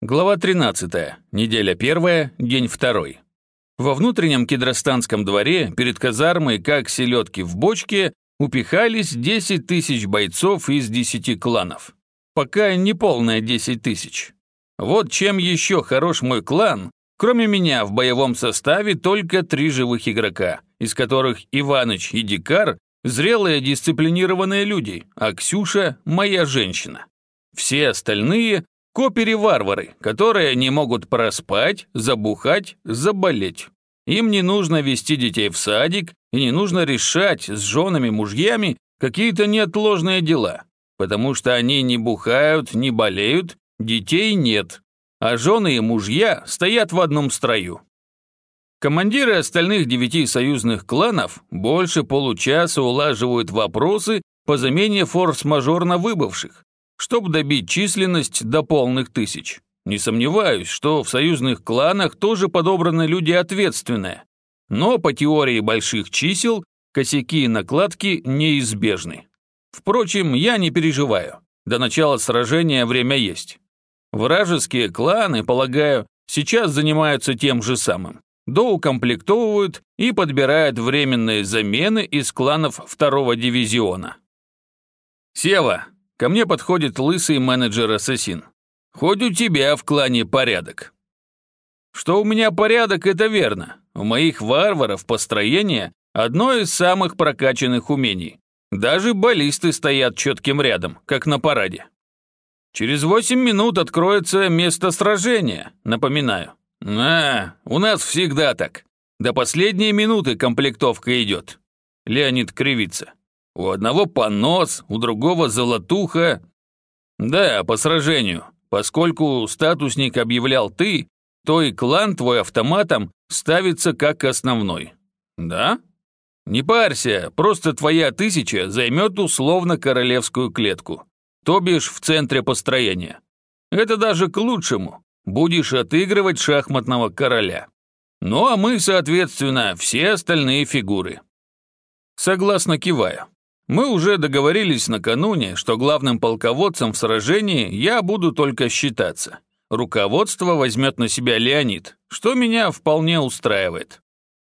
Глава 13. Неделя 1, день 2. Во внутреннем кедростанском дворе перед казармой, как селедки в бочке, упихались 10 тысяч бойцов из 10 кланов. Пока не полная 10 тысяч. Вот чем еще хорош мой клан, кроме меня в боевом составе только три живых игрока, из которых Иваныч и Дикар – зрелые дисциплинированные люди, а Ксюша – моя женщина. Все остальные Копери-варвары, которые не могут проспать, забухать, заболеть. Им не нужно вести детей в садик и не нужно решать с женами-мужьями какие-то неотложные дела, потому что они не бухают, не болеют, детей нет, а жены и мужья стоят в одном строю. Командиры остальных девяти союзных кланов больше получаса улаживают вопросы по замене форс-мажорно выбывших, чтобы добить численность до полных тысяч. Не сомневаюсь, что в союзных кланах тоже подобраны люди ответственные. Но по теории больших чисел косяки и накладки неизбежны. Впрочем, я не переживаю. До начала сражения время есть. Вражеские кланы, полагаю, сейчас занимаются тем же самым. Доукомплектовывают и подбирают временные замены из кланов второго дивизиона. «Сева, Ко мне подходит лысый менеджер-ассасин. Хоть у тебя в клане порядок. Что у меня порядок, это верно. У моих варваров построение одно из самых прокачанных умений. Даже баллисты стоят четким рядом, как на параде. Через восемь минут откроется место сражения, напоминаю. А, у нас всегда так. До последней минуты комплектовка идет. Леонид кривится. У одного понос, у другого золотуха. Да, по сражению. Поскольку статусник объявлял ты, то и клан твой автоматом ставится как основной. Да? Не парься, просто твоя тысяча займет условно королевскую клетку. То бишь в центре построения. Это даже к лучшему. Будешь отыгрывать шахматного короля. Ну а мы, соответственно, все остальные фигуры. Согласно киваю. Мы уже договорились накануне, что главным полководцем в сражении я буду только считаться. Руководство возьмет на себя Леонид, что меня вполне устраивает.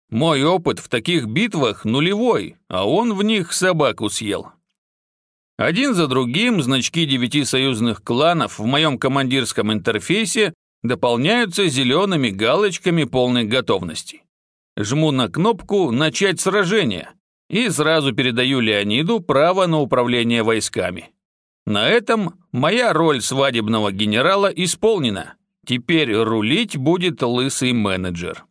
Мой опыт в таких битвах нулевой, а он в них собаку съел. Один за другим значки девяти союзных кланов в моем командирском интерфейсе дополняются зелеными галочками полной готовности. Жму на кнопку «Начать сражение», и сразу передаю Леониду право на управление войсками. На этом моя роль свадебного генерала исполнена. Теперь рулить будет лысый менеджер.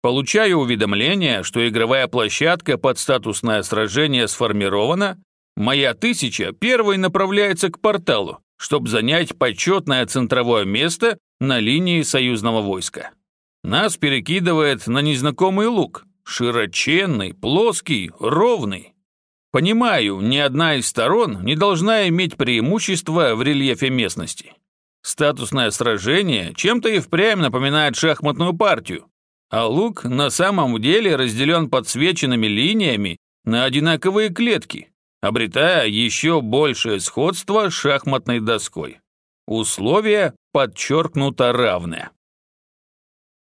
Получаю уведомление, что игровая площадка под статусное сражение сформирована. Моя тысяча первой направляется к порталу, чтобы занять почетное центровое место на линии союзного войска. Нас перекидывает на незнакомый луг, Широченный, плоский, ровный. Понимаю, ни одна из сторон не должна иметь преимущества в рельефе местности. Статусное сражение чем-то и впрямь напоминает шахматную партию, а лук на самом деле разделен подсвеченными линиями на одинаковые клетки, обретая еще большее сходство с шахматной доской. Условия подчеркнуто равные.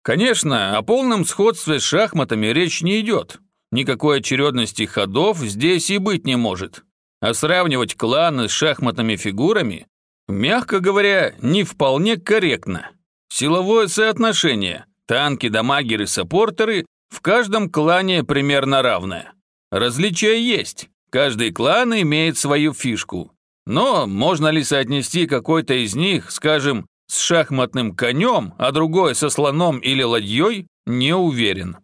Конечно, о полном сходстве с шахматами речь не идет. Никакой очередности ходов здесь и быть не может. А сравнивать кланы с шахматными фигурами, мягко говоря, не вполне корректно. Силовое соотношение, танки, дамагеры, саппортеры в каждом клане примерно равное. Различия есть, каждый клан имеет свою фишку. Но можно ли соотнести какой-то из них, скажем, с шахматным конем, а другой со слоном или ладьей, не уверен.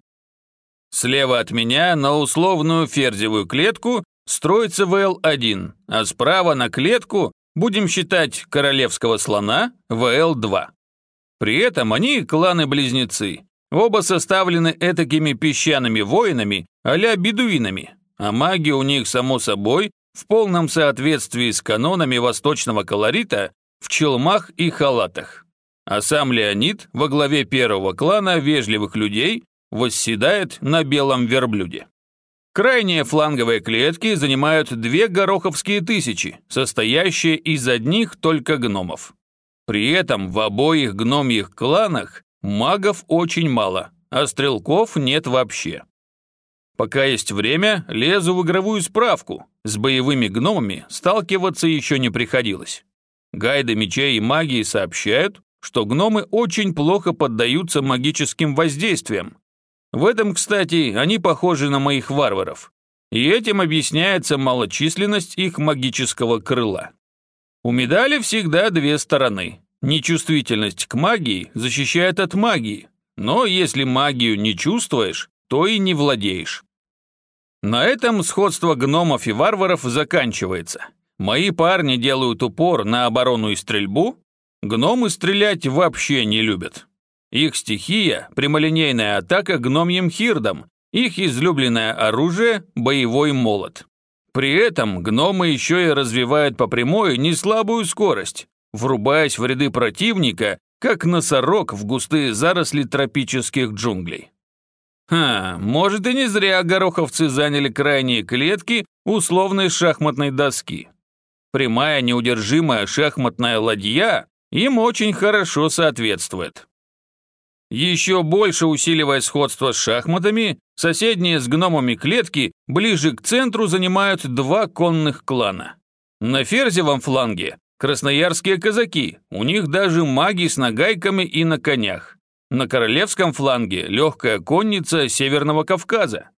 Слева от меня на условную ферзевую клетку строится ВЛ-1, а справа на клетку будем считать королевского слона ВЛ-2. При этом они кланы-близнецы, оба составлены этакими песчаными воинами а-ля бедуинами, а маги у них, само собой, в полном соответствии с канонами восточного колорита в челмах и халатах. А сам Леонид во главе первого клана вежливых людей восседает на белом верблюде. Крайние фланговые клетки занимают две гороховские тысячи, состоящие из одних только гномов. При этом в обоих гномьих кланах магов очень мало, а стрелков нет вообще. Пока есть время, лезу в игровую справку. С боевыми гномами сталкиваться еще не приходилось. Гайды мечей и магии сообщают, что гномы очень плохо поддаются магическим воздействиям. В этом, кстати, они похожи на моих варваров. И этим объясняется малочисленность их магического крыла. У медали всегда две стороны. Нечувствительность к магии защищает от магии, но если магию не чувствуешь, то и не владеешь. На этом сходство гномов и варваров заканчивается. Мои парни делают упор на оборону и стрельбу, гномы стрелять вообще не любят. Их стихия – прямолинейная атака гномьим хирдом, их излюбленное оружие – боевой молот. При этом гномы еще и развивают по прямой неслабую скорость, врубаясь в ряды противника, как носорог в густые заросли тропических джунглей. Ха, может и не зря гороховцы заняли крайние клетки условной шахматной доски. Прямая неудержимая шахматная ладья им очень хорошо соответствует. Еще больше усиливая сходство с шахматами, соседние с гномами клетки ближе к центру занимают два конных клана. На ферзевом фланге красноярские казаки, у них даже маги с нагайками и на конях. На королевском фланге легкая конница Северного Кавказа.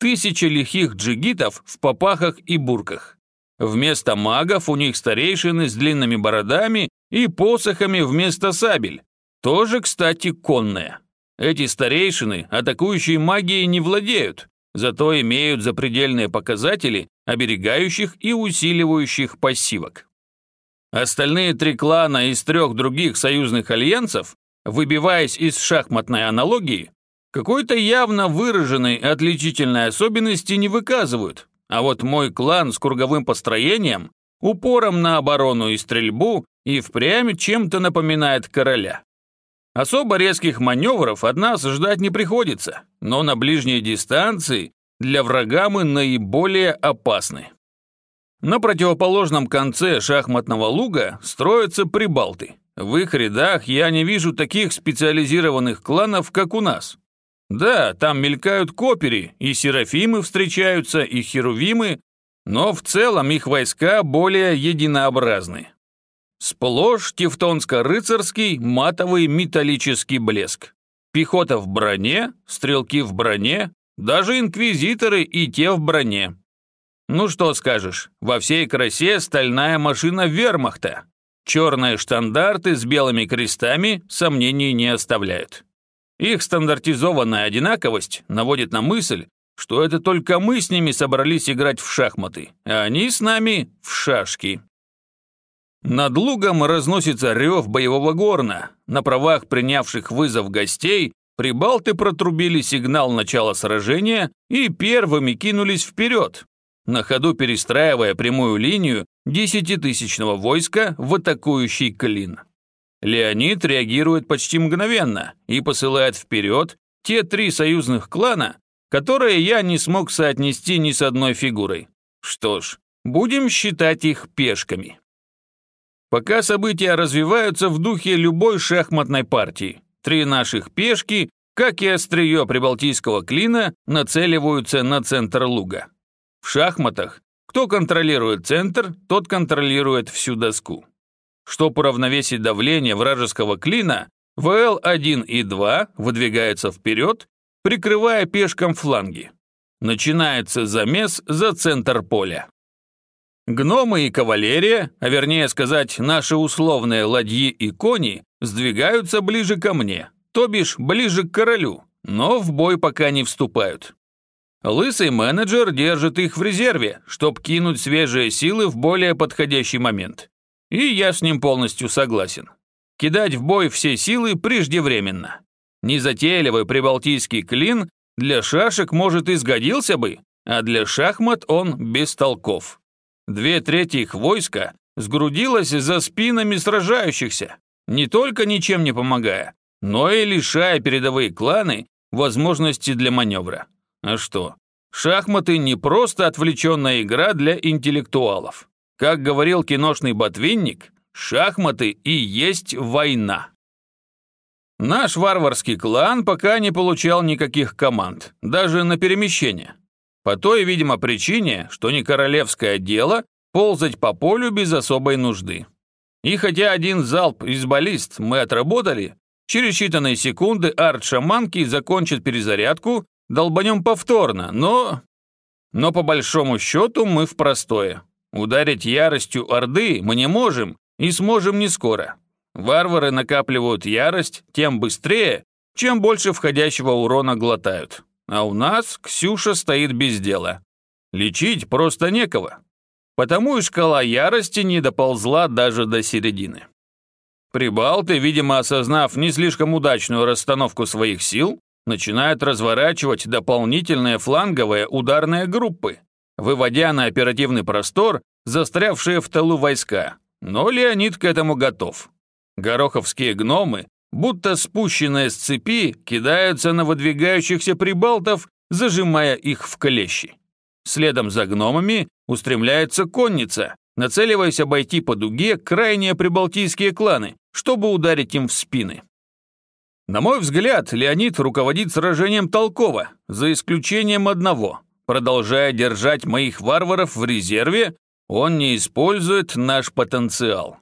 Тысячи лихих джигитов в попахах и бурках. Вместо магов у них старейшины с длинными бородами и посохами вместо сабель. Тоже, кстати, конные. Эти старейшины атакующей магией не владеют, зато имеют запредельные показатели оберегающих и усиливающих пассивок. Остальные три клана из трех других союзных альянсов выбиваясь из шахматной аналогии, какой-то явно выраженной отличительной особенности не выказывают, а вот мой клан с круговым построением, упором на оборону и стрельбу и впрямь чем-то напоминает короля. Особо резких маневров от нас ждать не приходится, но на ближней дистанции для врага мы наиболее опасны. На противоположном конце шахматного луга строятся прибалты. В их рядах я не вижу таких специализированных кланов, как у нас. Да, там мелькают копери, и серафимы встречаются, и херувимы, но в целом их войска более единообразны. Сплошь тевтонско-рыцарский матовый металлический блеск. Пехота в броне, стрелки в броне, даже инквизиторы и те в броне. Ну что скажешь, во всей красе стальная машина вермахта, Черные штандарты с белыми крестами сомнений не оставляют. Их стандартизованная одинаковость наводит на мысль, что это только мы с ними собрались играть в шахматы, а они с нами в шашки. Над лугом разносится рев боевого горна. На правах принявших вызов гостей прибалты протрубили сигнал начала сражения и первыми кинулись вперед, на ходу перестраивая прямую линию десятитысячного войска в атакующий клин. Леонид реагирует почти мгновенно и посылает вперед те три союзных клана, которые я не смог соотнести ни с одной фигурой. Что ж, будем считать их пешками. Пока события развиваются в духе любой шахматной партии. Три наших пешки, как и острие прибалтийского клина, нацеливаются на центр луга. В шахматах кто контролирует центр, тот контролирует всю доску. Чтобы уравновесить давление вражеского клина, ВЛ-1 и 2 выдвигаются вперед, прикрывая пешкам фланги. Начинается замес за центр поля. Гномы и кавалерия, а вернее сказать, наши условные ладьи и кони, сдвигаются ближе ко мне, то бишь ближе к королю, но в бой пока не вступают. Лысый менеджер держит их в резерве, чтобы кинуть свежие силы в более подходящий момент. И я с ним полностью согласен. Кидать в бой все силы преждевременно. Незатейливый прибалтийский клин для шашек, может, и сгодился бы, а для шахмат он бестолков. Две трети их войска сгрудилось за спинами сражающихся, не только ничем не помогая, но и лишая передовые кланы возможности для маневра. А что? Шахматы не просто отвлеченная игра для интеллектуалов. Как говорил киношный ботвинник, Шахматы и есть война. Наш варварский клан пока не получал никаких команд, даже на перемещение. По той, видимо, причине, что не королевское дело ползать по полю без особой нужды. И хотя один залп из баллист мы отработали, через считанные секунды арт-шаманки закончат перезарядку, долбанем повторно, но... Но по большому счету мы в простое. Ударить яростью Орды мы не можем и сможем не скоро. Варвары накапливают ярость тем быстрее, чем больше входящего урона глотают. А у нас Ксюша стоит без дела. Лечить просто некого. Потому и шкала ярости не доползла даже до середины. Прибалты, видимо, осознав не слишком удачную расстановку своих сил, начинают разворачивать дополнительные фланговые ударные группы, выводя на оперативный простор застрявшие в тылу войска. Но Леонид к этому готов. Гороховские гномы будто спущенные с цепи, кидаются на выдвигающихся прибалтов, зажимая их в клещи. Следом за гномами устремляется конница, нацеливаясь обойти по дуге крайние прибалтийские кланы, чтобы ударить им в спины. На мой взгляд, Леонид руководит сражением толково, за исключением одного. Продолжая держать моих варваров в резерве, он не использует наш потенциал.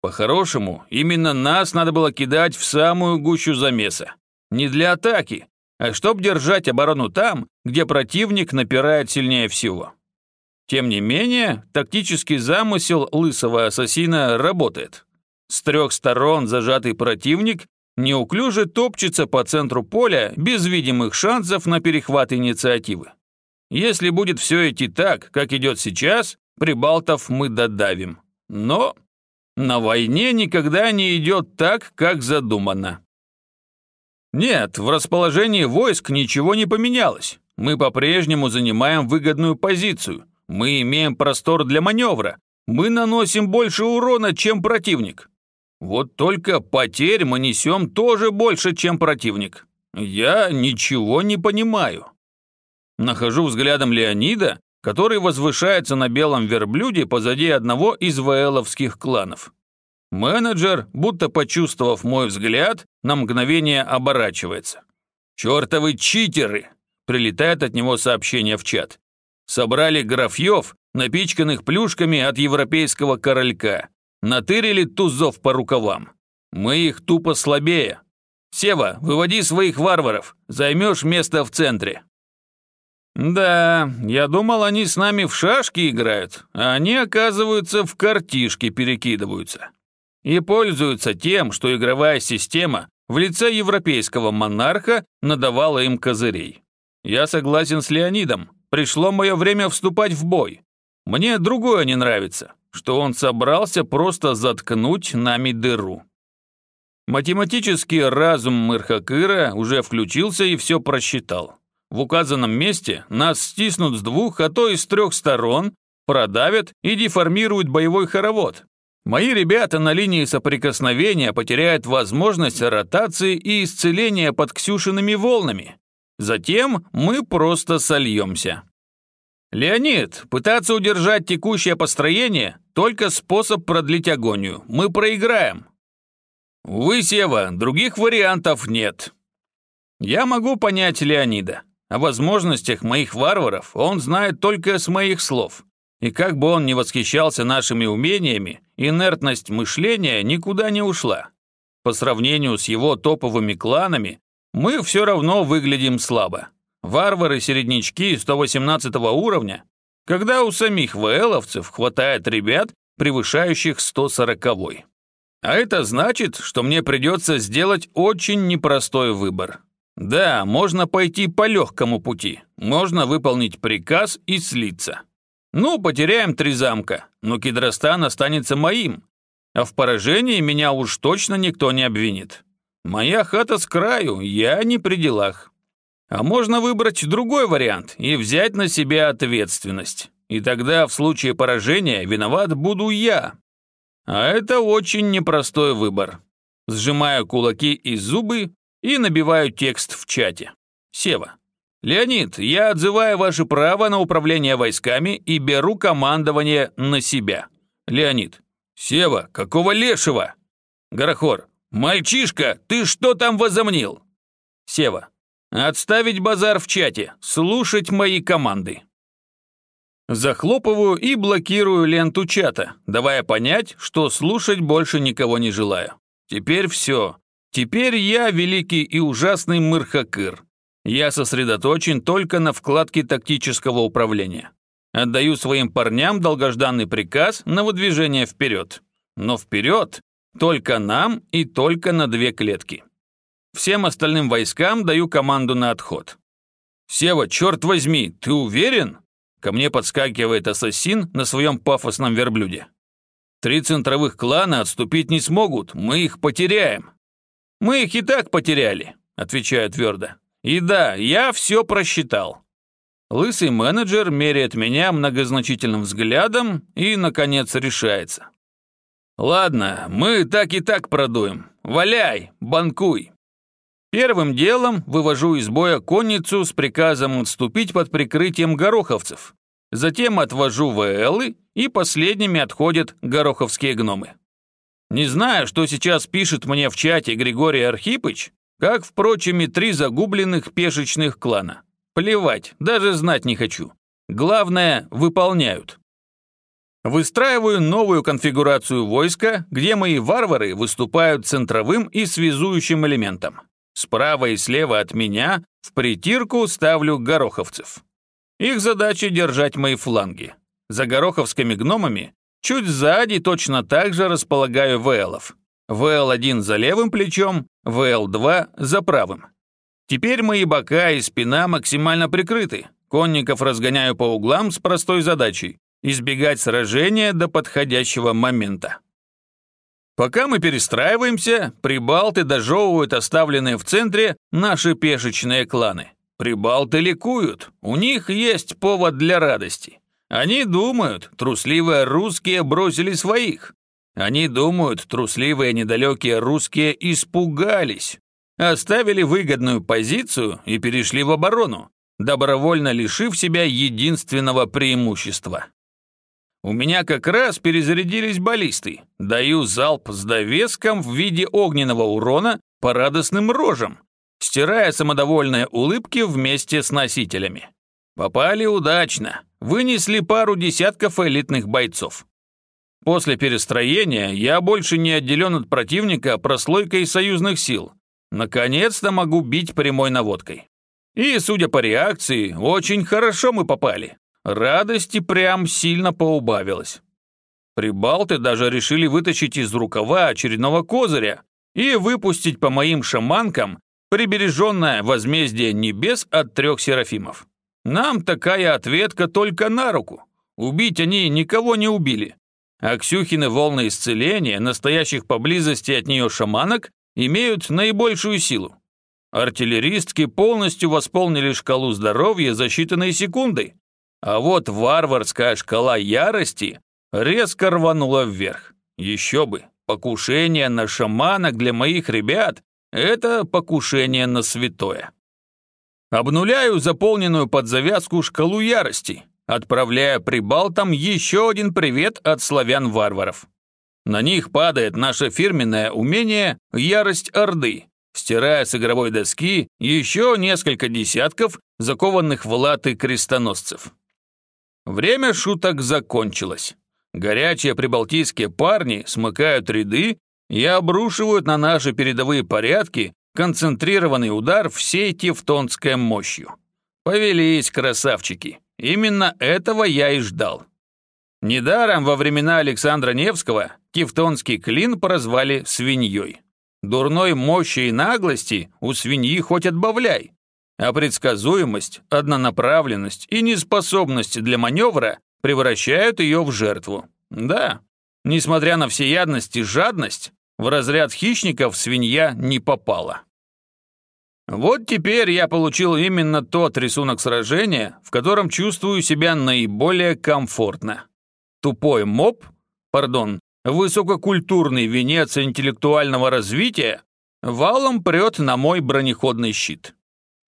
По-хорошему, именно нас надо было кидать в самую гущу замеса. Не для атаки, а чтобы держать оборону там, где противник напирает сильнее всего. Тем не менее, тактический замысел лысого ассасина работает. С трех сторон зажатый противник неуклюже топчется по центру поля без видимых шансов на перехват инициативы. Если будет все идти так, как идет сейчас, прибалтов мы додавим. Но на войне никогда не идет так, как задумано. Нет, в расположении войск ничего не поменялось. Мы по-прежнему занимаем выгодную позицию. Мы имеем простор для маневра. Мы наносим больше урона, чем противник. Вот только потерь мы несем тоже больше, чем противник. Я ничего не понимаю. Нахожу взглядом Леонида, который возвышается на белом верблюде позади одного из ваэловских кланов. Менеджер, будто почувствовав мой взгляд, на мгновение оборачивается. «Чертовы читеры!» – прилетает от него сообщение в чат. «Собрали графьев, напичканных плюшками от европейского королька. Натырили тузов по рукавам. Мы их тупо слабее. Сева, выводи своих варваров, займешь место в центре». «Да, я думал, они с нами в шашки играют, а они, оказывается, в картишки перекидываются. И пользуются тем, что игровая система в лице европейского монарха надавала им козырей. Я согласен с Леонидом, пришло мое время вступать в бой. Мне другое не нравится, что он собрался просто заткнуть нами дыру». Математический разум Мырхакыра уже включился и все просчитал. В указанном месте нас стиснут с двух, а то и с трех сторон, продавят и деформируют боевой хоровод. Мои ребята на линии соприкосновения потеряют возможность ротации и исцеления под Ксюшиными волнами. Затем мы просто сольемся. Леонид, пытаться удержать текущее построение – только способ продлить агонию. Мы проиграем. Увы, Сева, других вариантов нет. Я могу понять Леонида. О возможностях моих варваров он знает только с моих слов. И как бы он ни восхищался нашими умениями, инертность мышления никуда не ушла. По сравнению с его топовыми кланами, мы все равно выглядим слабо. Варвары-середнячки 118 уровня, когда у самих ВЛовцев хватает ребят, превышающих 140 -й. А это значит, что мне придется сделать очень непростой выбор. Да, можно пойти по легкому пути. Можно выполнить приказ и слиться. Ну, потеряем три замка, но Кедростан останется моим. А в поражении меня уж точно никто не обвинит. Моя хата с краю, я не при делах. А можно выбрать другой вариант и взять на себя ответственность. И тогда в случае поражения виноват буду я. А это очень непростой выбор. Сжимаю кулаки и зубы, и набиваю текст в чате. Сева. Леонид, я отзываю ваше право на управление войсками и беру командование на себя. Леонид. «Сева, какого лешего?» Горохор. «Мальчишка, ты что там возомнил?» Сева. «Отставить базар в чате, слушать мои команды». Захлопываю и блокирую ленту чата, давая понять, что слушать больше никого не желаю. Теперь все. Теперь я великий и ужасный Мырхакыр. Я сосредоточен только на вкладке тактического управления. Отдаю своим парням долгожданный приказ на выдвижение вперед. Но вперед только нам и только на две клетки. Всем остальным войскам даю команду на отход. «Сева, черт возьми, ты уверен?» Ко мне подскакивает ассасин на своем пафосном верблюде. Три центровых клана отступить не смогут, мы их потеряем. Мы их и так потеряли, отвечаю твердо. И да, я все просчитал. Лысый менеджер меряет меня многозначительным взглядом и, наконец, решается. Ладно, мы так и так продуем. Валяй, банкуй. Первым делом вывожу из боя конницу с приказом отступить под прикрытием гороховцев. Затем отвожу ВЛы, и последними отходят гороховские гномы. Не знаю, что сейчас пишет мне в чате Григорий Архипыч, как, впрочем, и три загубленных пешечных клана. Плевать, даже знать не хочу. Главное, выполняют. Выстраиваю новую конфигурацию войска, где мои варвары выступают центровым и связующим элементом. Справа и слева от меня в притирку ставлю гороховцев. Их задача держать мои фланги. За гороховскими гномами чуть сзади точно так же располагаю ВЛов. ВЛ-1 за левым плечом, ВЛ-2 за правым. Теперь мои бока и спина максимально прикрыты. Конников разгоняю по углам с простой задачей – избегать сражения до подходящего момента. Пока мы перестраиваемся, прибалты дожевывают оставленные в центре наши пешечные кланы. Прибалты ликуют, у них есть повод для радости. Они думают, трусливые русские бросили своих. Они думают, трусливые недалекие русские испугались. Оставили выгодную позицию и перешли в оборону, добровольно лишив себя единственного преимущества. У меня как раз перезарядились баллисты. Даю залп с довеском в виде огненного урона по радостным рожам, стирая самодовольные улыбки вместе с носителями. Попали удачно, вынесли пару десятков элитных бойцов. После перестроения я больше не отделен от противника прослойкой союзных сил. Наконец-то могу бить прямой наводкой. И, судя по реакции, очень хорошо мы попали. Радости прям сильно поубавилось. Прибалты даже решили вытащить из рукава очередного козыря и выпустить по моим шаманкам прибереженное возмездие небес от трех серафимов. Нам такая ответка только на руку. Убить они никого не убили. А Ксюхины волны исцеления, настоящих поблизости от нее шаманок, имеют наибольшую силу. Артиллеристки полностью восполнили шкалу здоровья за считанные секунды, а вот варварская шкала ярости резко рванула вверх. Еще бы, покушение на шаманок для моих ребят – это покушение на святое. Обнуляю заполненную под завязку шкалу ярости, отправляя прибалтам еще один привет от славян-варваров. На них падает наше фирменное умение «Ярость Орды», стирая с игровой доски еще несколько десятков закованных в латы крестоносцев. Время шуток закончилось. Горячие прибалтийские парни смыкают ряды и обрушивают на наши передовые порядки концентрированный удар всей тевтонской мощью. Повелись, красавчики. Именно этого я и ждал. Недаром во времена Александра Невского тевтонский клин прозвали свиньей. Дурной мощи и наглости у свиньи хоть отбавляй, а предсказуемость, однонаправленность и неспособность для маневра превращают ее в жертву. Да, несмотря на всеядность и жадность, в разряд хищников свинья не попала. Вот теперь я получил именно тот рисунок сражения, в котором чувствую себя наиболее комфортно. Тупой моб, пардон, высококультурный венец интеллектуального развития валом прет на мой бронеходный щит.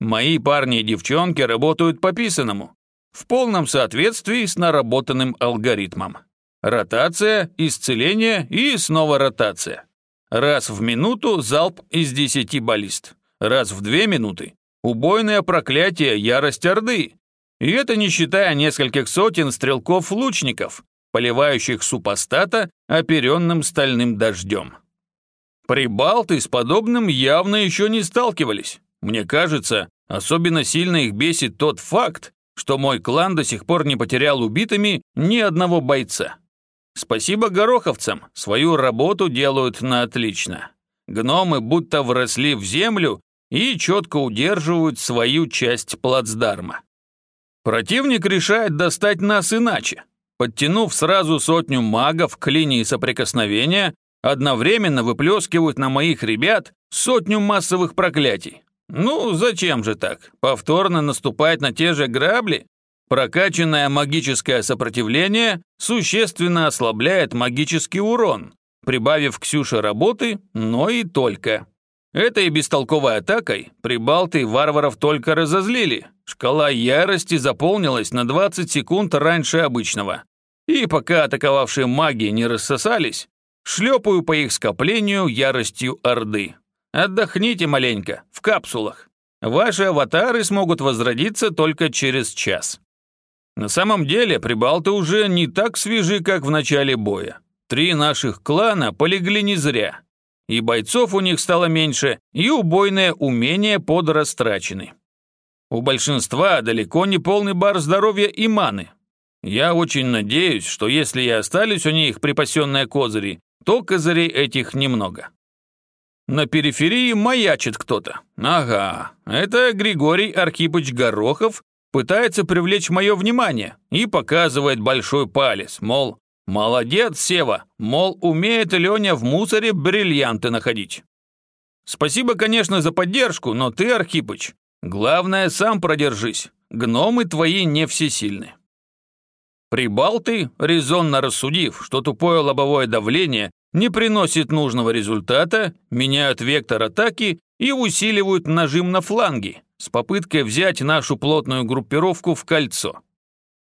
Мои парни и девчонки работают по писанному, в полном соответствии с наработанным алгоритмом. Ротация, исцеление и снова ротация. Раз в минуту залп из десяти баллист. Раз в две минуты убойное проклятие ярость Орды. И это не считая нескольких сотен стрелков-лучников, поливающих супостата оперенным стальным дождем. Прибалты с подобным явно еще не сталкивались. Мне кажется, особенно сильно их бесит тот факт, что мой клан до сих пор не потерял убитыми ни одного бойца. Спасибо гороховцам, свою работу делают на отлично. Гномы будто вросли в землю и четко удерживают свою часть плацдарма. Противник решает достать нас иначе. Подтянув сразу сотню магов к линии соприкосновения, одновременно выплескивают на моих ребят сотню массовых проклятий. Ну, зачем же так? Повторно наступать на те же грабли? Прокачанное магическое сопротивление существенно ослабляет магический урон, прибавив Ксюше работы, но и только. Этой бестолковой атакой прибалты варваров только разозлили. Шкала ярости заполнилась на 20 секунд раньше обычного. И пока атаковавшие маги не рассосались, шлепаю по их скоплению яростью Орды. Отдохните маленько, в капсулах. Ваши аватары смогут возродиться только через час. На самом деле, прибалты уже не так свежи, как в начале боя. Три наших клана полегли не зря. И бойцов у них стало меньше, и убойные умения подрастрачены. У большинства далеко не полный бар здоровья и маны. Я очень надеюсь, что если и остались у них припасенные козыри, то козырей этих немного. На периферии маячит кто-то. Ага, это Григорий Архипыч Горохов пытается привлечь мое внимание и показывает большой палец, мол, молодец, Сева, мол, умеет Леня в мусоре бриллианты находить. Спасибо, конечно, за поддержку, но ты, Архипыч, главное, сам продержись, гномы твои не всесильны. Прибалты, резонно рассудив, что тупое лобовое давление не приносит нужного результата, меняют вектор атаки и усиливают нажим на фланги с попыткой взять нашу плотную группировку в кольцо.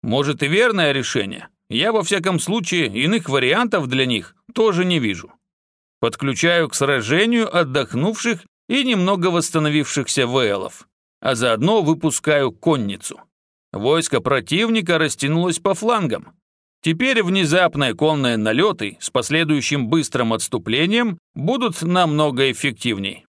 Может и верное решение, я во всяком случае иных вариантов для них тоже не вижу. Подключаю к сражению отдохнувших и немного восстановившихся ВЛов, а заодно выпускаю конницу. Войско противника растянулось по флангам, Теперь внезапные конные налеты с последующим быстрым отступлением будут намного эффективней.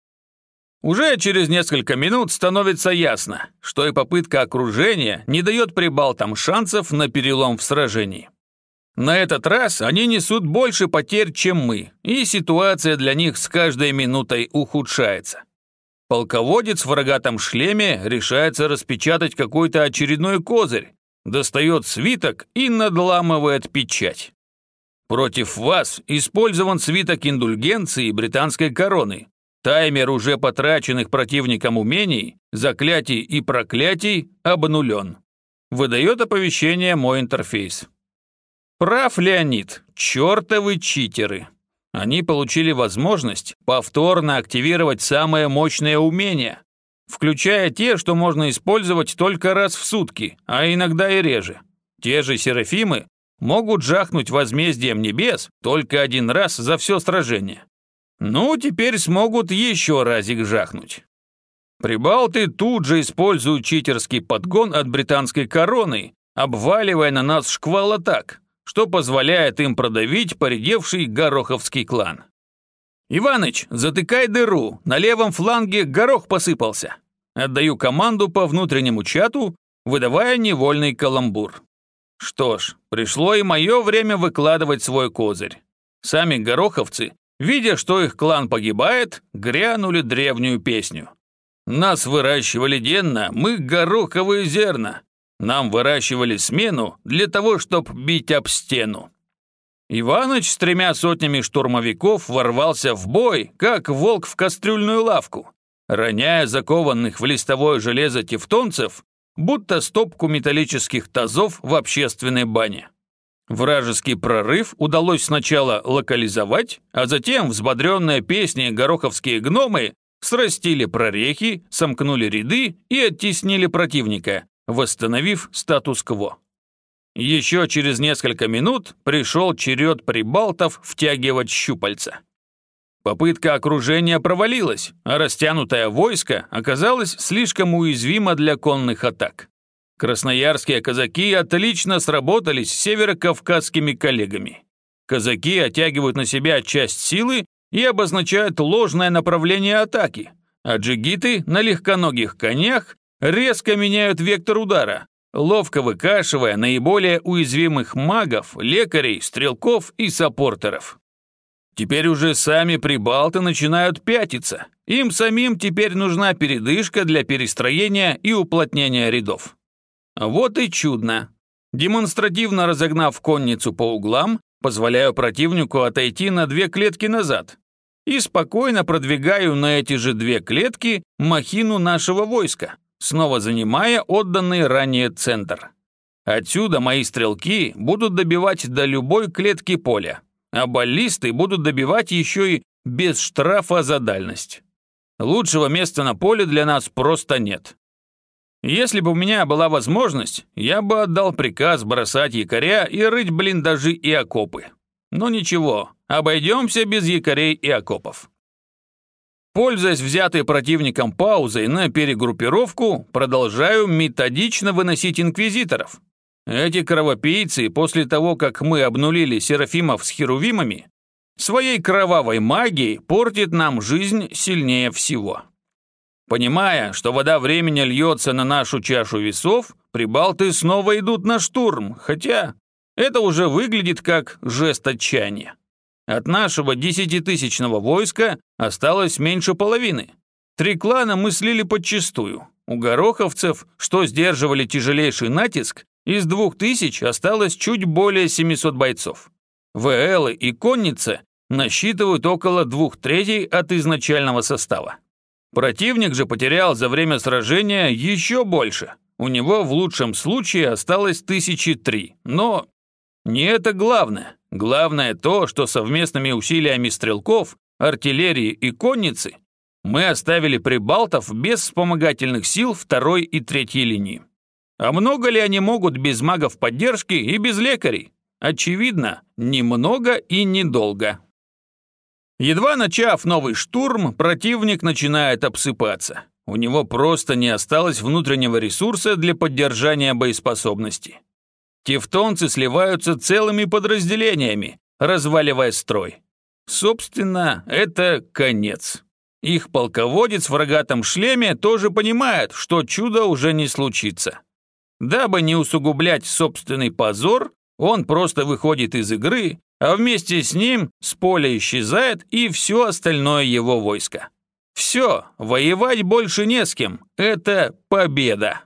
Уже через несколько минут становится ясно, что и попытка окружения не дает прибалтам шансов на перелом в сражении. На этот раз они несут больше потерь, чем мы, и ситуация для них с каждой минутой ухудшается. Полководец в рогатом шлеме решается распечатать какой-то очередной козырь, достает свиток и надламывает печать. Против вас использован свиток индульгенции британской короны. Таймер уже потраченных противником умений, заклятий и проклятий обнулен. Выдает оповещение мой интерфейс. Прав Леонид, чертовы читеры. Они получили возможность повторно активировать самое мощное умение, включая те, что можно использовать только раз в сутки, а иногда и реже. Те же серафимы могут жахнуть возмездием небес только один раз за все сражение. Ну, теперь смогут еще разик жахнуть. Прибалты тут же используют читерский подгон от британской короны, обваливая на нас шквал атак, что позволяет им продавить поредевший гороховский клан. «Иваныч, затыкай дыру, на левом фланге горох посыпался». Отдаю команду по внутреннему чату, выдавая невольный каламбур. Что ж, пришло и мое время выкладывать свой козырь. Сами гороховцы, видя, что их клан погибает, грянули древнюю песню. Нас выращивали денно, мы гороховые зерна. Нам выращивали смену для того, чтобы бить об стену. Иваныч с тремя сотнями штурмовиков ворвался в бой, как волк в кастрюльную лавку, роняя закованных в листовое железо тевтонцев, будто стопку металлических тазов в общественной бане. Вражеский прорыв удалось сначала локализовать, а затем взбодренные песни гороховские гномы срастили прорехи, сомкнули ряды и оттеснили противника, восстановив статус-кво. Еще через несколько минут пришел черед прибалтов втягивать щупальца. Попытка окружения провалилась, а растянутое войско оказалось слишком уязвимо для конных атак. Красноярские казаки отлично сработались с северокавказскими коллегами. Казаки оттягивают на себя часть силы и обозначают ложное направление атаки, а джигиты на легконогих конях резко меняют вектор удара, ловко выкашивая наиболее уязвимых магов, лекарей, стрелков и саппортеров. Теперь уже сами прибалты начинают пятиться. Им самим теперь нужна передышка для перестроения и уплотнения рядов. Вот и чудно. Демонстративно разогнав конницу по углам, позволяю противнику отойти на две клетки назад и спокойно продвигаю на эти же две клетки махину нашего войска, снова занимая отданный ранее центр. Отсюда мои стрелки будут добивать до любой клетки поля, а баллисты будут добивать еще и без штрафа за дальность. Лучшего места на поле для нас просто нет. Если бы у меня была возможность, я бы отдал приказ бросать якоря и рыть блиндажи и окопы. Но ничего, обойдемся без якорей и окопов. Пользуясь взятой противником паузой на перегруппировку, продолжаю методично выносить инквизиторов. Эти кровопийцы, после того, как мы обнулили серафимов с херувимами, своей кровавой магией портит нам жизнь сильнее всего. Понимая, что вода времени льется на нашу чашу весов, прибалты снова идут на штурм, хотя это уже выглядит как жест отчаяния. От нашего десятитысячного войска осталось меньше половины. Три клана мы слили подчистую. У гороховцев, что сдерживали тяжелейший натиск, из двух тысяч осталось чуть более 700 бойцов. ВЛы и конница насчитывают около двух третей от изначального состава. Противник же потерял за время сражения еще больше. У него в лучшем случае осталось тысячи три. Но не это главное. Главное то, что совместными усилиями стрелков, артиллерии и конницы мы оставили прибалтов без вспомогательных сил второй и третьей линии. А много ли они могут без магов поддержки и без лекарей? Очевидно, немного и недолго. Едва начав новый штурм, противник начинает обсыпаться. У него просто не осталось внутреннего ресурса для поддержания боеспособности. Тевтонцы сливаются целыми подразделениями, разваливая строй. Собственно, это конец. Их полководец в рогатом шлеме тоже понимает, что чудо уже не случится. Дабы не усугублять собственный позор, он просто выходит из игры, а вместе с ним с поля исчезает и все остальное его войско. Все, воевать больше не с кем, это победа.